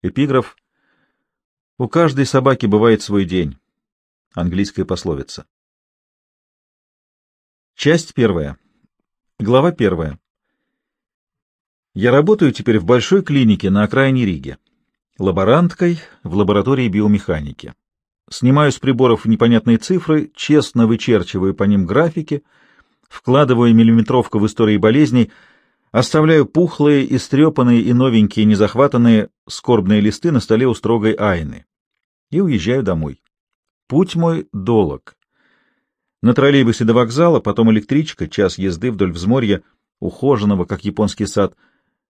Эпиграф «У каждой собаки бывает свой день». Английская пословица. Часть первая. Глава первая. Я работаю теперь в большой клинике на окраине Риги. Лаборанткой в лаборатории биомеханики. Снимаю с приборов непонятные цифры, честно вычерчиваю по ним графики, вкладываю миллиметровку в истории болезней — Оставляю пухлые, истрепанные и новенькие, незахватанные скорбные листы на столе у строгой Айны. И уезжаю домой. Путь мой долог. На троллейбусе до вокзала, потом электричка, час езды вдоль взморья, ухоженного, как японский сад,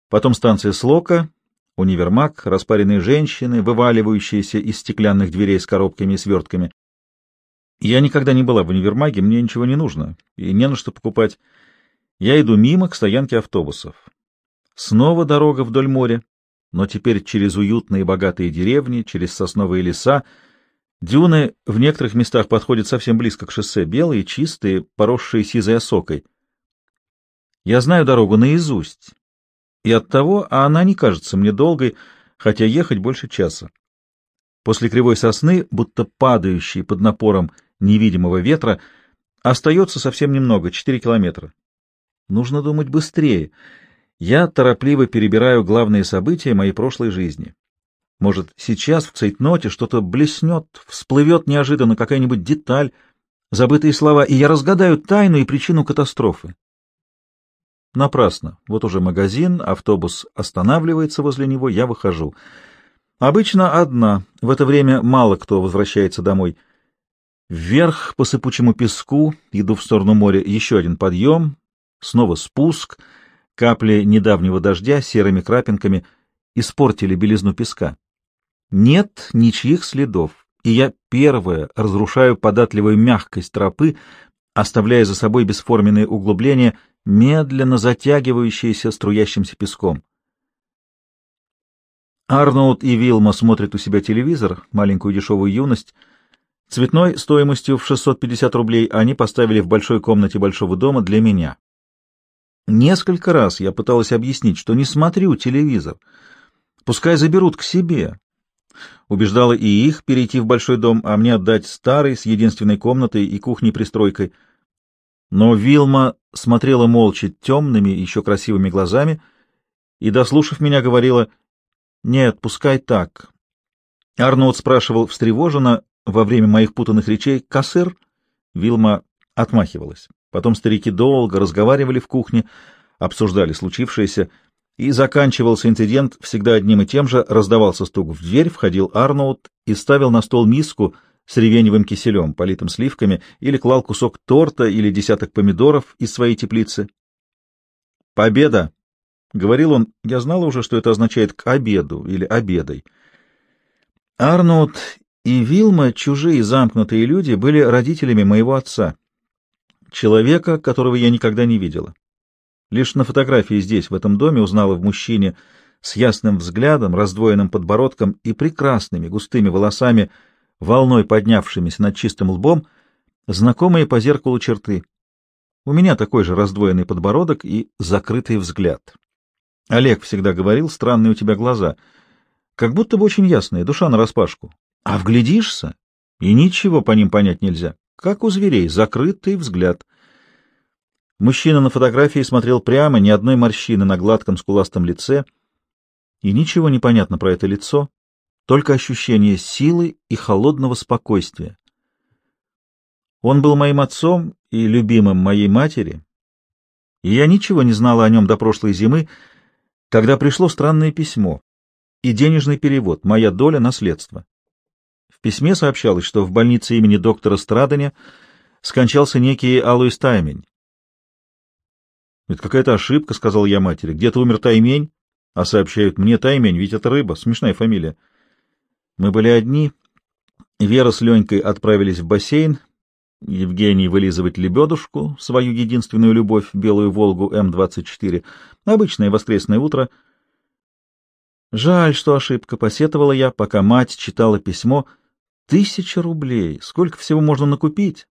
потом станция Слока, универмаг, распаренные женщины, вываливающиеся из стеклянных дверей с коробками и свертками. Я никогда не была в универмаге, мне ничего не нужно, и не на что покупать. Я иду мимо к стоянке автобусов. Снова дорога вдоль моря, но теперь через уютные богатые деревни, через сосновые леса. Дюны в некоторых местах подходят совсем близко к шоссе, белые, чистые, поросшие сизой осокой. Я знаю дорогу наизусть, и оттого а она не кажется мне долгой, хотя ехать больше часа. После кривой сосны, будто падающей под напором невидимого ветра, остается совсем немного, четыре километра. Нужно думать быстрее. Я торопливо перебираю главные события моей прошлой жизни. Может, сейчас в цейтноте что-то блеснет, всплывет неожиданно какая-нибудь деталь, забытые слова, и я разгадаю тайну и причину катастрофы. Напрасно. Вот уже магазин, автобус останавливается возле него, я выхожу. Обычно одна. В это время мало кто возвращается домой. Вверх по сыпучему песку, иду в сторону моря, еще один подъем, Снова спуск, капли недавнего дождя серыми крапинками испортили белизну песка. Нет ничьих следов, и я первая разрушаю податливую мягкость тропы, оставляя за собой бесформенные углубления, медленно затягивающиеся струящимся песком. Арноуд и Вилма смотрят у себя телевизор, маленькую дешевую юность. Цветной стоимостью в 650 рублей они поставили в большой комнате большого дома для меня. Несколько раз я пыталась объяснить, что не смотрю телевизор. Пускай заберут к себе. Убеждала и их перейти в большой дом, а мне отдать старый с единственной комнатой и кухней-пристройкой. Но Вилма смотрела молча темными, еще красивыми глазами и, дослушав меня, говорила, «Нет, пускай так». Арнольд спрашивал встревоженно во время моих путанных речей, «Кассыр?» Вилма отмахивалась. Потом старики долго разговаривали в кухне, обсуждали случившееся, и заканчивался инцидент всегда одним и тем же, раздавался стук в дверь, входил Арноут и ставил на стол миску с ревеневым киселем, политым сливками, или клал кусок торта или десяток помидоров из своей теплицы. «Победа!» — говорил он, я знала уже, что это означает «к обеду» или «обедой». Арноут и Вилма, чужие замкнутые люди, были родителями моего отца человека, которого я никогда не видела. Лишь на фотографии здесь, в этом доме, узнала в мужчине с ясным взглядом, раздвоенным подбородком и прекрасными густыми волосами, волной поднявшимися над чистым лбом, знакомые по зеркалу черты. У меня такой же раздвоенный подбородок и закрытый взгляд. Олег всегда говорил, странные у тебя глаза, как будто бы очень ясные, душа нараспашку. А вглядишься, и ничего по ним понять нельзя. Как у зверей, закрытый взгляд. Мужчина на фотографии смотрел прямо, ни одной морщины на гладком скуластом лице, и ничего не понятно про это лицо, только ощущение силы и холодного спокойствия. Он был моим отцом и любимым моей матери, и я ничего не знала о нем до прошлой зимы, когда пришло странное письмо и денежный перевод, моя доля наследства. Письме сообщалось, что в больнице имени доктора Страдания скончался некий Алуис Таймень. «Это какая-то ошибка», — сказал я матери. «Где-то умер Таймень, а сообщают мне Таймень, ведь это рыба, смешная фамилия». Мы были одни. Вера с Ленькой отправились в бассейн, Евгений вылизывать лебедушку, свою единственную любовь, белую «Волгу» М-24. Обычное воскресное утро. Жаль, что ошибка, посетовала я, пока мать читала письмо — Тысяча рублей! Сколько всего можно накупить?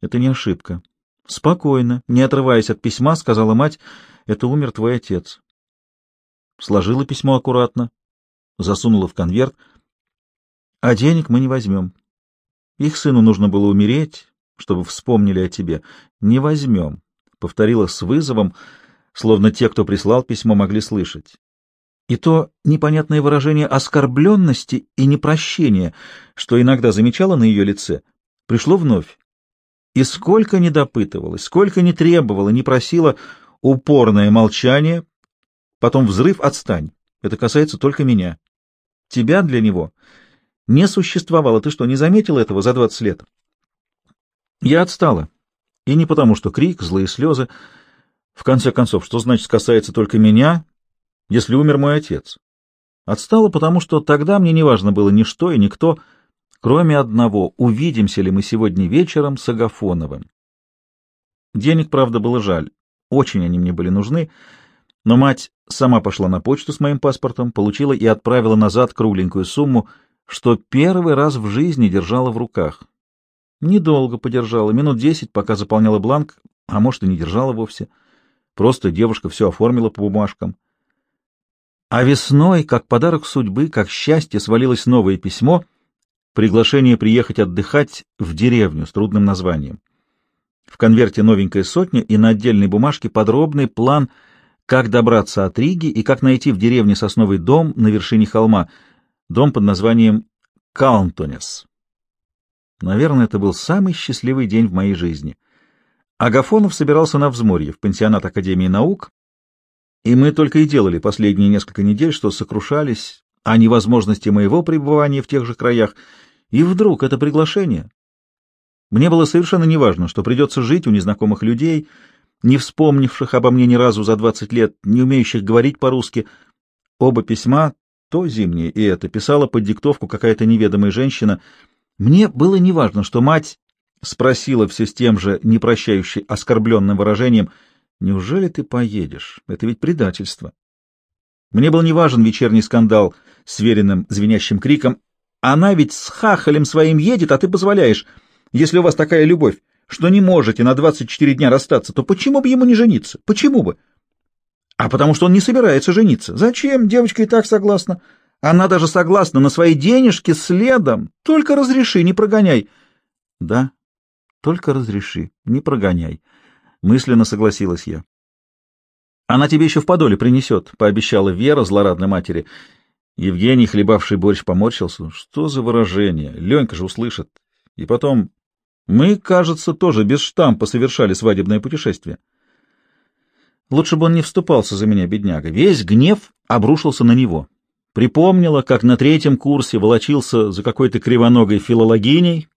Это не ошибка. Спокойно, не отрываясь от письма, сказала мать, это умер твой отец. Сложила письмо аккуратно. засунула в конверт. А денег мы не возьмем. Их сыну нужно было умереть, чтобы вспомнили о тебе. Не возьмем, — повторила с вызовом, словно те, кто прислал письмо, могли слышать. И то непонятное выражение оскорбленности и непрощения, что иногда замечала на ее лице, пришло вновь. И сколько не допытывалась, сколько не требовала, не просила, упорное молчание, потом взрыв «отстань». Это касается только меня. Тебя для него не существовало. Ты что, не заметил этого за двадцать лет? Я отстала. И не потому, что крик, злые слезы. В конце концов, что значит касается только меня, если умер мой отец? Отстала, потому что тогда мне не важно было ни что и никто, кроме одного, увидимся ли мы сегодня вечером с Агафоновым. Денег, правда, было жаль. Очень они мне были нужны, но мать сама пошла на почту с моим паспортом, получила и отправила назад кругленькую сумму, что первый раз в жизни держала в руках. Недолго подержала, минут десять, пока заполняла бланк, а может и не держала вовсе. Просто девушка все оформила по бумажкам. А весной, как подарок судьбы, как счастье, свалилось новое письмо, приглашение приехать отдыхать в деревню с трудным названием. В конверте новенькая сотня и на отдельной бумажке подробный план, как добраться от Риги и как найти в деревне сосновый дом на вершине холма, дом под названием Каунтонес. Наверное, это был самый счастливый день в моей жизни. Агафонов собирался на взморье, в пансионат Академии наук, и мы только и делали последние несколько недель, что сокрушались о невозможности моего пребывания в тех же краях, и вдруг это приглашение. Мне было совершенно неважно, что придется жить у незнакомых людей, не вспомнивших обо мне ни разу за двадцать лет, не умеющих говорить по-русски. Оба письма, то зимнее и это, писала под диктовку какая-то неведомая женщина — мне было неважно, что мать спросила все с тем же непрощающей оскорбленным выражением «Неужели ты поедешь? Это ведь предательство». Мне был неважен вечерний скандал с веренным звенящим криком «Она ведь с хахалем своим едет, а ты позволяешь. Если у вас такая любовь, что не можете на 24 дня расстаться, то почему бы ему не жениться? Почему бы?» «А потому что он не собирается жениться. Зачем? Девочка и так согласна». Она даже согласна на свои денежки следом. Только разреши, не прогоняй. Да, только разреши, не прогоняй. Мысленно согласилась я. Она тебе еще в подоле принесет, пообещала Вера злорадной матери. Евгений, хлебавший борщ, поморщился. Что за выражение? Ленька же услышит. И потом, мы, кажется, тоже без штампа совершали свадебное путешествие. Лучше бы он не вступался за меня, бедняга. Весь гнев обрушился на него. Припомнила, как на третьем курсе волочился за какой-то кривоногой филологиней,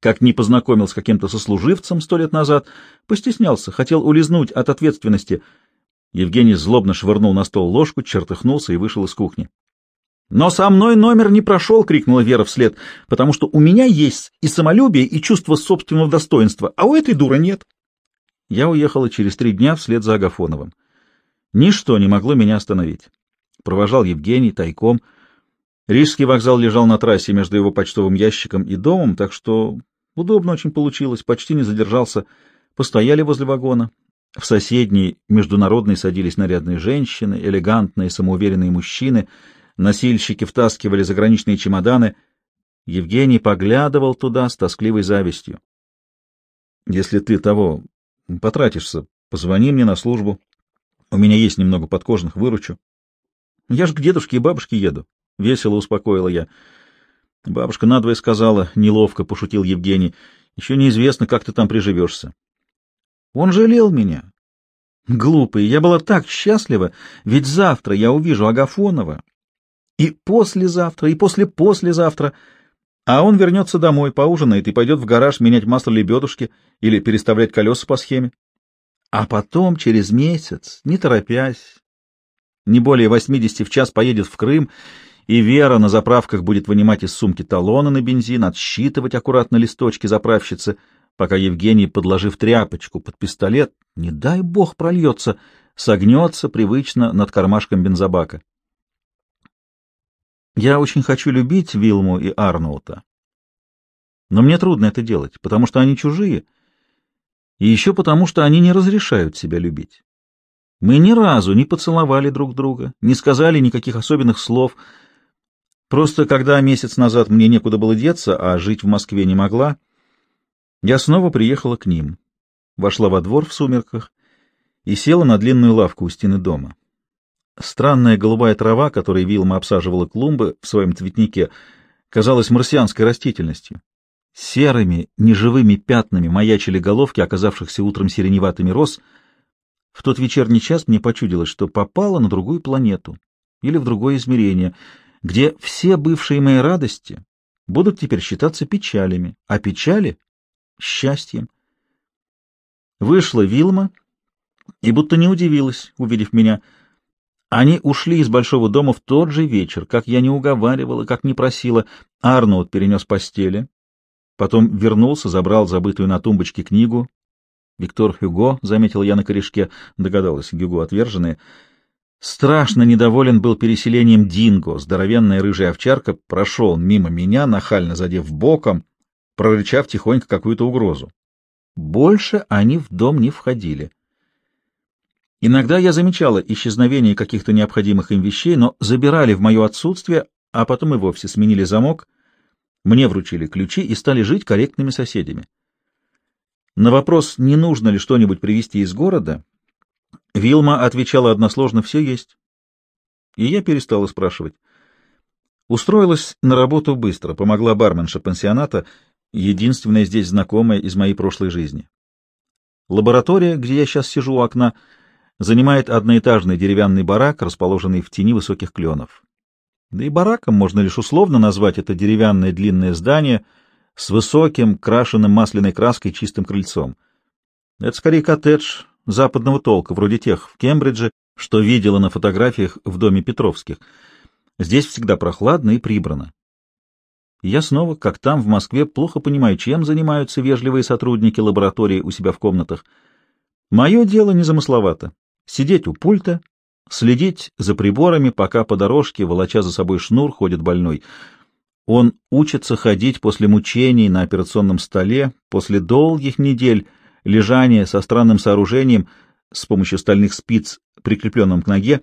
как не познакомился с каким-то сослуживцем сто лет назад, постеснялся, хотел улизнуть от ответственности. Евгений злобно швырнул на стол ложку, чертыхнулся и вышел из кухни. «Но со мной номер не прошел!» — крикнула Вера вслед, «потому что у меня есть и самолюбие, и чувство собственного достоинства, а у этой дуры нет». Я уехала через три дня вслед за Агафоновым. Ничто не могло меня остановить провожал Евгений тайком. Рижский вокзал лежал на трассе между его почтовым ящиком и домом, так что удобно очень получилось, почти не задержался. Постояли возле вагона. В соседней международной садились нарядные женщины, элегантные, самоуверенные мужчины, носильщики втаскивали заграничные чемоданы. Евгений поглядывал туда с тоскливой завистью. — Если ты того потратишься, позвони мне на службу. У меня есть немного подкожных, выручу. Я ж к дедушке и бабушке еду. Весело успокоила я. Бабушка надвое сказала, неловко пошутил Евгений. Еще неизвестно, как ты там приживешься. Он жалел меня. Глупый, я была так счастлива, ведь завтра я увижу Агафонова. И послезавтра, и после-послезавтра. А он вернется домой, поужинает и пойдет в гараж менять масло лебедушки или переставлять колеса по схеме. А потом, через месяц, не торопясь, не более 80 в час поедет в Крым, и Вера на заправках будет вынимать из сумки талоны на бензин, отсчитывать аккуратно листочки заправщицы, пока Евгений, подложив тряпочку под пистолет, не дай бог прольется, согнется привычно над кармашком бензобака. Я очень хочу любить Вилму и Арноута. Но мне трудно это делать, потому что они чужие, и еще потому, что они не разрешают себя любить. Мы ни разу не поцеловали друг друга, не сказали никаких особенных слов. Просто когда месяц назад мне некуда было деться, а жить в Москве не могла, я снова приехала к ним, вошла во двор в сумерках и села на длинную лавку у стены дома. Странная голубая трава, которой Вилма обсаживала клумбы в своем цветнике, казалась марсианской растительностью. Серыми, неживыми пятнами маячили головки, оказавшихся утром сиреневатыми роз. В тот вечерний час мне почудилось, что попала на другую планету или в другое измерение, где все бывшие мои радости будут теперь считаться печалями, а печали — счастьем. Вышла Вилма и будто не удивилась, увидев меня. Они ушли из большого дома в тот же вечер, как я не уговаривала, как не просила. Арнольд перенес постели, Потом вернулся, забрал забытую на тумбочке книгу. Виктор Хюго, заметил я на корешке, догадалась, Хюго отверженные. Страшно недоволен был переселением Динго, здоровенная рыжая овчарка, прошел мимо меня, нахально задев боком, прорычав тихонько какую-то угрозу. Больше они в дом не входили. Иногда я замечала исчезновение каких-то необходимых им вещей, но забирали в мое отсутствие, а потом и вовсе сменили замок мне вручили ключи и стали жить корректными соседями. На вопрос, не нужно ли что-нибудь привезти из города, Вилма отвечала односложно «все есть». И я перестала спрашивать. Устроилась на работу быстро, помогла барменша пансионата, единственная здесь знакомая из моей прошлой жизни. Лаборатория, где я сейчас сижу у окна, занимает одноэтажный деревянный барак, расположенный в тени высоких кленов. Да и бараком можно лишь условно назвать это деревянное длинное здание с высоким, крашенным масляной краской чистым крыльцом. Это скорее коттедж западного толка, вроде тех в Кембридже, что видела на фотографиях в доме Петровских. Здесь всегда прохладно и прибрано. Я снова, как там, в Москве, плохо понимаю, чем занимаются вежливые сотрудники лаборатории у себя в комнатах. Мое дело незамысловато — сидеть у пульта следить за приборами, пока по дорожке, волоча за собой шнур, ходит больной. Он учится ходить после мучений на операционном столе, после долгих недель лежания со странным сооружением с помощью стальных спиц, прикрепленным к ноге.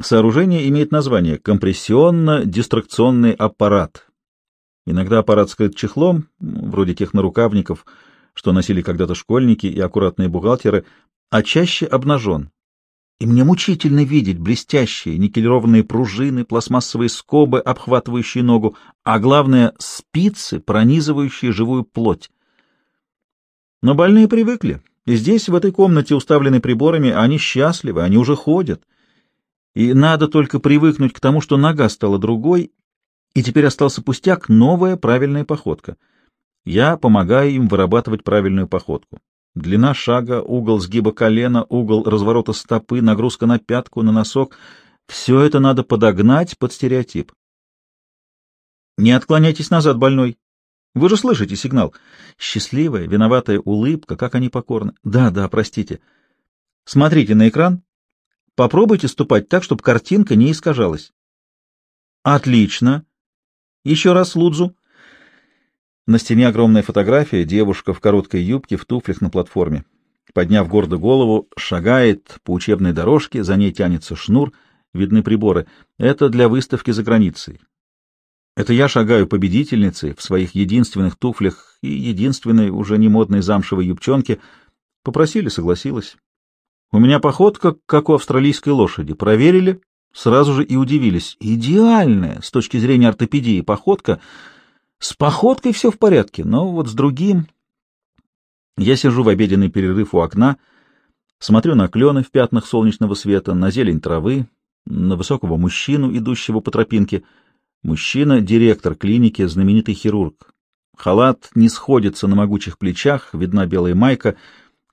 Сооружение имеет название компрессионно-дистракционный аппарат. Иногда аппарат скрыт чехлом, вроде тех нарукавников, что носили когда-то школьники и аккуратные бухгалтеры, а чаще обнажен, и мне мучительно видеть блестящие никелированные пружины, пластмассовые скобы, обхватывающие ногу, а главное — спицы, пронизывающие живую плоть. Но больные привыкли, и здесь, в этой комнате, уставленной приборами, они счастливы, они уже ходят. И надо только привыкнуть к тому, что нога стала другой, и теперь остался пустяк — новая правильная походка. Я помогаю им вырабатывать правильную походку. Длина шага, угол сгиба колена, угол разворота стопы, нагрузка на пятку, на носок — все это надо подогнать под стереотип. Не отклоняйтесь назад, больной. Вы же слышите сигнал. Счастливая, виноватая улыбка, как они покорны. Да, да, простите. Смотрите на экран. Попробуйте ступать так, чтобы картинка не искажалась. Отлично. Еще раз Лудзу. На стене огромная фотография, девушка в короткой юбке, в туфлях на платформе. Подняв гордо голову, шагает по учебной дорожке, за ней тянется шнур, видны приборы. Это для выставки за границей. Это я шагаю победительницей в своих единственных туфлях и единственной, уже не модной замшевой юбчонке. Попросили, согласилась. У меня походка, как у австралийской лошади. Проверили, сразу же и удивились. Идеальная с точки зрения ортопедии походка — с походкой все в порядке, но вот с другим... Я сижу в обеденный перерыв у окна, смотрю на клены в пятнах солнечного света, на зелень травы, на высокого мужчину, идущего по тропинке. Мужчина — директор клиники, знаменитый хирург. Халат не сходится на могучих плечах, видна белая майка,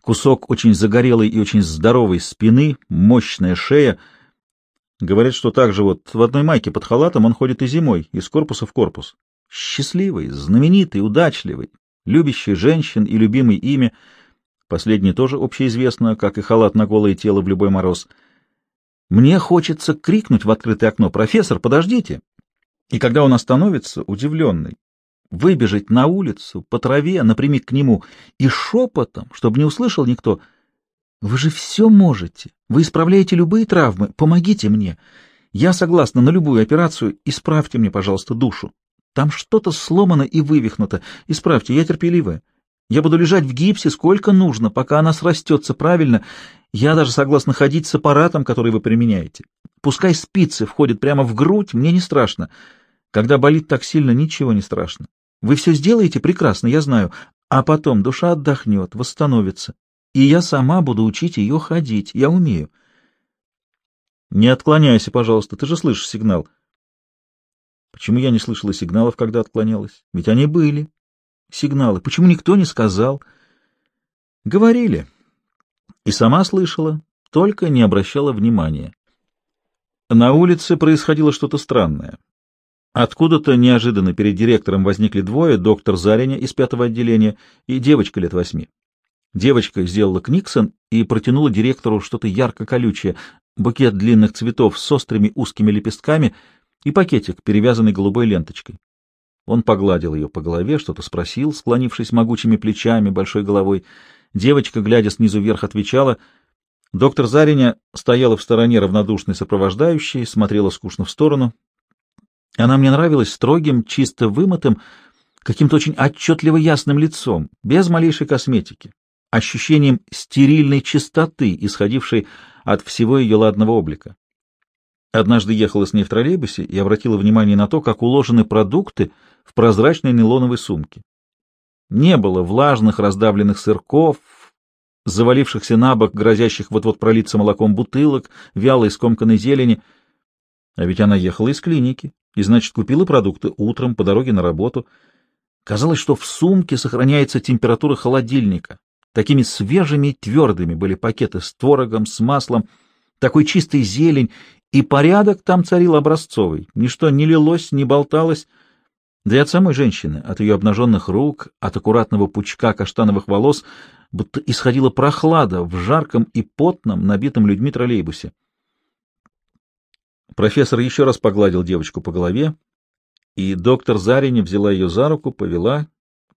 кусок очень загорелой и очень здоровой спины, мощная шея. Говорят, что также вот в одной майке под халатом он ходит и зимой, из корпуса в корпус. Счастливый, знаменитый, удачливый, любящий женщин и любимый ими. Последнее тоже общеизвестно, как и халат на голое тело в любой мороз. Мне хочется крикнуть в открытое окно «Профессор, подождите!» И когда он остановится, удивленный, выбежать на улицу, по траве, напрямик к нему, и шепотом, чтобы не услышал никто, «Вы же все можете! Вы исправляете любые травмы! Помогите мне! Я согласна на любую операцию. Исправьте мне, пожалуйста, душу. Там что-то сломано и вывихнуто. Исправьте, я терпеливая. Я буду лежать в гипсе сколько нужно, пока она срастется правильно. Я даже согласна ходить с аппаратом, который вы применяете. Пускай спицы входят прямо в грудь, мне не страшно. Когда болит так сильно, ничего не страшно. Вы все сделаете прекрасно, я знаю. А потом душа отдохнет, восстановится. И я сама буду учить ее ходить. Я умею. Не отклоняйся, пожалуйста, ты же слышишь сигнал. Почему я не слышала сигналов, когда отклонялась? Ведь они были. Сигналы. Почему никто не сказал? Говорили. И сама слышала, только не обращала внимания. На улице происходило что-то странное. Откуда-то неожиданно перед директором возникли двое, доктор Зариня из пятого отделения и девочка лет восьми. Девочка сделала книксон и протянула директору что-то ярко-колючее, букет длинных цветов с острыми узкими лепестками и пакетик, перевязанный голубой ленточкой. Он погладил ее по голове, что-то спросил, склонившись могучими плечами, большой головой. Девочка, глядя снизу вверх, отвечала. Доктор Зариня стояла в стороне равнодушной сопровождающей, смотрела скучно в сторону. Она мне нравилась строгим, чисто вымытым, каким-то очень отчетливо ясным лицом, без малейшей косметики, ощущением стерильной чистоты, исходившей от всего ее ладного облика. Однажды ехала с ней в троллейбусе и обратила внимание на то, как уложены продукты в прозрачной нейлоновой сумке. Не было влажных раздавленных сырков, завалившихся на бок, грозящих вот-вот пролиться молоком бутылок, вялой скомканной зелени. А ведь она ехала из клиники и, значит, купила продукты утром по дороге на работу. Казалось, что в сумке сохраняется температура холодильника. Такими свежими и твердыми были пакеты с творогом, с маслом, такой чистой зелень, и порядок там царил образцовый. Ничто не лилось, не болталось. Да и от самой женщины, от ее обнаженных рук, от аккуратного пучка каштановых волос, будто исходила прохлада в жарком и потном, набитом людьми троллейбусе. Профессор еще раз погладил девочку по голове, и доктор Зарини взяла ее за руку, повела,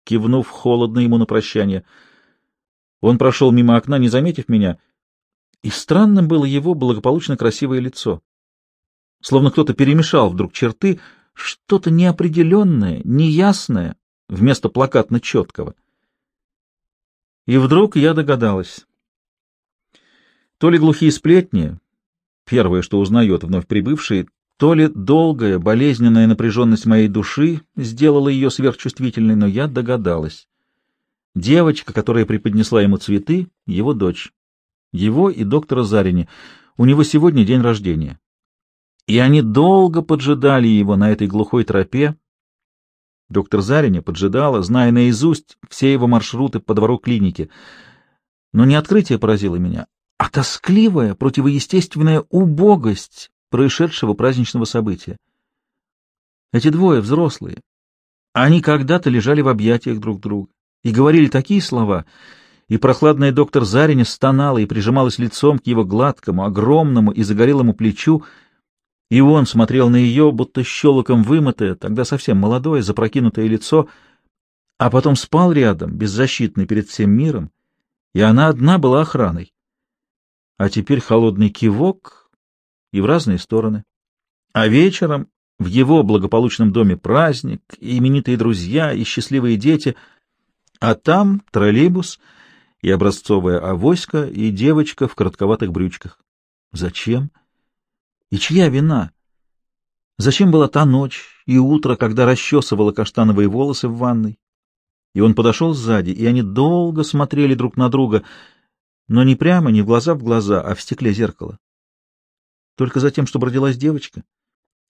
кивнув холодно ему на прощание. Он прошел мимо окна, не заметив меня, и странным было его благополучно красивое лицо. Словно кто-то перемешал вдруг черты, что-то неопределенное, неясное, вместо плакатно-четкого. И вдруг я догадалась. То ли глухие сплетни, Первое, что узнает вновь прибывший, то ли долгая, болезненная напряженность моей души сделала ее сверхчувствительной, но я догадалась. Девочка, которая преподнесла ему цветы, его дочь. Его и доктора Зарини. У него сегодня день рождения. И они долго поджидали его на этой глухой тропе. Доктор Зарини поджидала, зная наизусть все его маршруты по двору клиники. Но не открытие поразило меня, а тоскливая, противоестественная убогость происшедшего праздничного события. Эти двое взрослые. Они когда-то лежали в объятиях друг друга и говорили такие слова, и прохладная доктор Зариня стонала и прижималась лицом к его гладкому, огромному и загорелому плечу, и он смотрел на ее, будто щелоком вымытое, тогда совсем молодое, запрокинутое лицо, а потом спал рядом, беззащитный перед всем миром, и она одна была охраной а теперь холодный кивок и в разные стороны. А вечером в его благополучном доме праздник, именитые друзья, и счастливые дети, а там троллейбус и образцовая авоська, и девочка в коротковатых брючках. Зачем? И чья вина? Зачем была та ночь и утро, когда расчесывала каштановые волосы в ванной? И он подошел сзади, и они долго смотрели друг на друга — но не прямо, не в глаза в глаза, а в стекле зеркала. Только за тем, чтобы родилась девочка.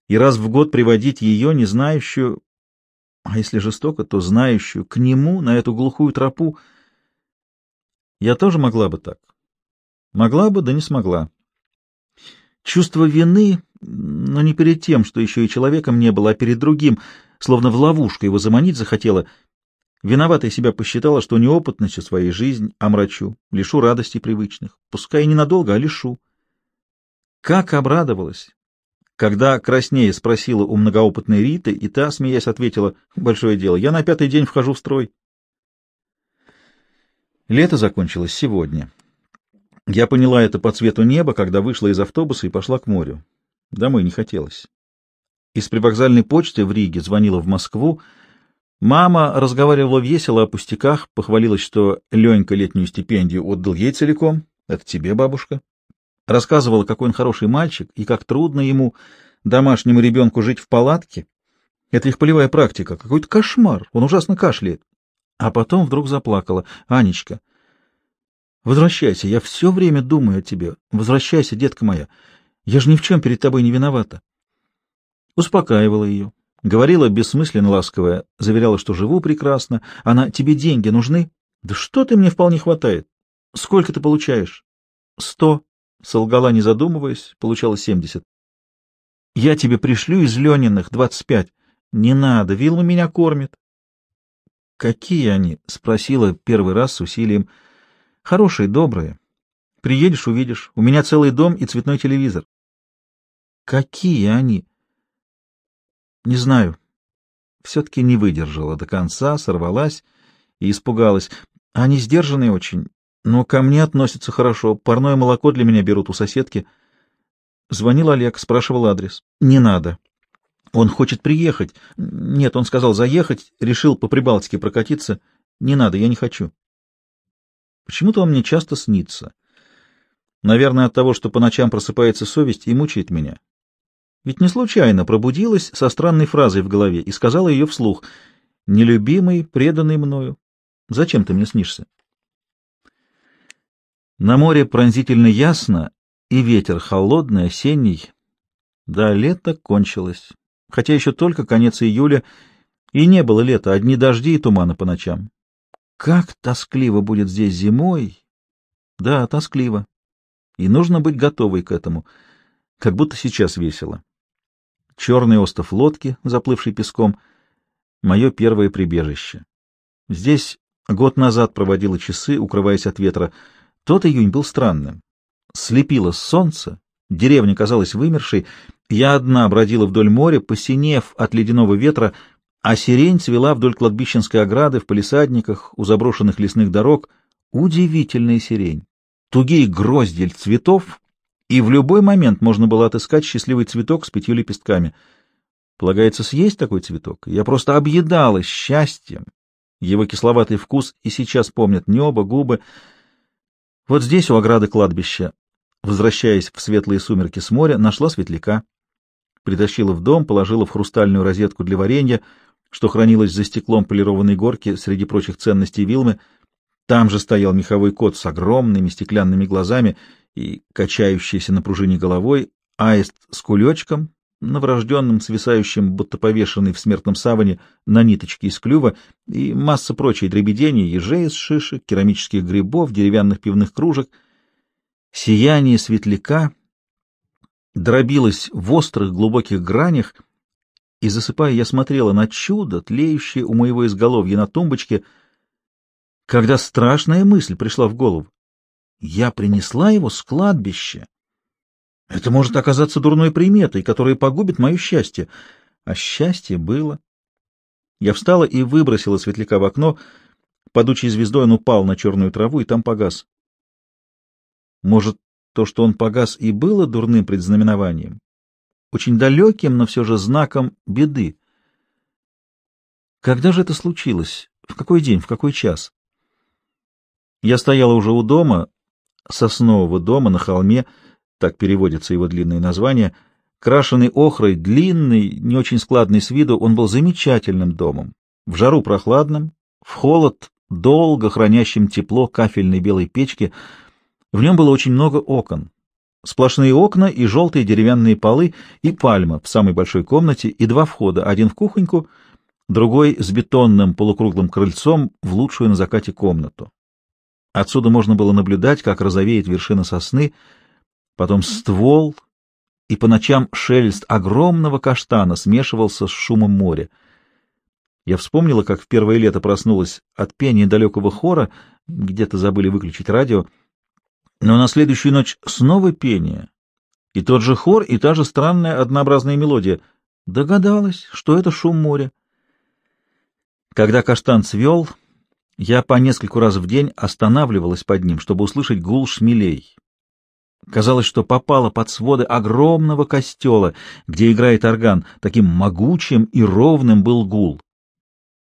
И раз в год приводить ее, не знающую, а если жестоко, то знающую, к нему, на эту глухую тропу. Я тоже могла бы так. Могла бы, да не смогла. Чувство вины, но не перед тем, что еще и человеком не было, а перед другим, словно в ловушку его заманить захотела — Виноватой себя посчитала, что неопытностью своей жизнь омрачу, лишу радостей привычных, пускай и ненадолго, а лишу. Как обрадовалась, когда краснее спросила у многоопытной Риты, и та, смеясь, ответила, «Большое дело, я на пятый день вхожу в строй». Лето закончилось сегодня. Я поняла это по цвету неба, когда вышла из автобуса и пошла к морю. Домой не хотелось. Из привокзальной почты в Риге звонила в Москву. Мама разговаривала весело о пустяках, похвалилась, что Ленька летнюю стипендию отдал ей целиком. Это тебе, бабушка. Рассказывала, какой он хороший мальчик и как трудно ему, домашнему ребенку, жить в палатке. Это их полевая практика. Какой-то кошмар. Он ужасно кашляет. А потом вдруг заплакала. Анечка, возвращайся. Я все время думаю о тебе. Возвращайся, детка моя. Я же ни в чем перед тобой не виновата. Успокаивала ее. Говорила бессмысленно ласковая, заверяла, что живу прекрасно. Она, тебе деньги нужны? Да что ты мне вполне хватает? Сколько ты получаешь? Сто. Солгала, не задумываясь, получала семьдесят. Я тебе пришлю из Лениных двадцать пять. Не надо, Вилма меня кормит. Какие они? Спросила первый раз с усилием. Хорошие, добрые. Приедешь, увидишь. У меня целый дом и цветной телевизор. Какие они? Не знаю. Все-таки не выдержала до конца, сорвалась и испугалась. Они сдержанные очень, но ко мне относятся хорошо. Парное молоко для меня берут у соседки. Звонил Олег, спрашивал адрес. Не надо. Он хочет приехать. Нет, он сказал заехать, решил по Прибалтике прокатиться. Не надо, я не хочу. Почему-то он мне часто снится. Наверное, от того, что по ночам просыпается совесть и мучает меня. Ведь не случайно пробудилась со странной фразой в голове и сказала ее вслух. «Нелюбимый, преданный мною, зачем ты мне снишься?» На море пронзительно ясно, и ветер холодный, осенний. Да, лето кончилось. Хотя еще только конец июля, и не было лета, одни дожди и туманы по ночам. Как тоскливо будет здесь зимой! Да, тоскливо. И нужно быть готовой к этому, как будто сейчас весело. Черный остов лодки, заплывший песком, мое первое прибежище. Здесь год назад проводила часы, укрываясь от ветра, тот июнь был странным. Слепило солнце, деревня казалась вымершей, я одна бродила вдоль моря, посинев от ледяного ветра, а сирень цвела вдоль кладбищенской ограды, в палисадниках, у заброшенных лесных дорог. Удивительная сирень. Тугие гроздель цветов, и в любой момент можно было отыскать счастливый цветок с пятью лепестками. Полагается съесть такой цветок. Я просто объедалась счастьем. Его кисловатый вкус и сейчас помнят небо, губы, вот здесь, у ограды кладбища, возвращаясь в светлые сумерки с моря, нашла светляка. Притащила в дом, положила в хрустальную розетку для варенья, что хранилось за стеклом полированной горки среди прочих ценностей Вилмы. Там же стоял меховой кот с огромными стеклянными глазами и качающейся на пружине головой, аист с кулечком, новорожденным, свисающим, будто повешенный в смертном саване, на ниточке из клюва, и масса прочей дребедений, ежей из шишек, керамических грибов, деревянных пивных кружек. Сияние светляка дробилось в острых глубоких гранях, и, засыпая, я смотрела на чудо, тлеющее у моего изголовья на тумбочке, когда страшная мысль пришла в голову. Я принесла его с кладбища. Это может оказаться дурной приметой, которая погубит мое счастье. А счастье было. Я встала и выбросила светляка в окно. Падучей звездой он упал на черную траву и там погас. Может, то, что он погас, и было дурным предзнаменованием? Очень далеким, но все же знаком беды. Когда же это случилось? В какой день, в какой час? Я стояла уже у дома, соснового дома на холме, так переводится его длинное название, крашеный охрой, длинный, не очень складный с виду, он был замечательным домом. В жару прохладным, в холод долго хранящим тепло кафельной белой печки. В нем было очень много окон. Сплошные окна и желтые деревянные полы, и пальма в самой большой комнате, и два входа, один в кухоньку, другой с бетонным полукруглым крыльцом в лучшую на закате комнату. Отсюда можно было наблюдать, как розовеет вершина сосны, потом ствол, и по ночам шелест огромного каштана смешивался с шумом моря. Я вспомнила, как в первое лето проснулась от пения далекого хора, где-то забыли выключить радио, но на следующую ночь снова пение, и тот же хор, и та же странная однообразная мелодия. Догадалась, что это шум моря. Когда каштан цвел, я по нескольку раз в день останавливалась под ним, чтобы услышать гул шмелей. Казалось, что попала под своды огромного костела, где играет орган. Таким могучим и ровным был гул.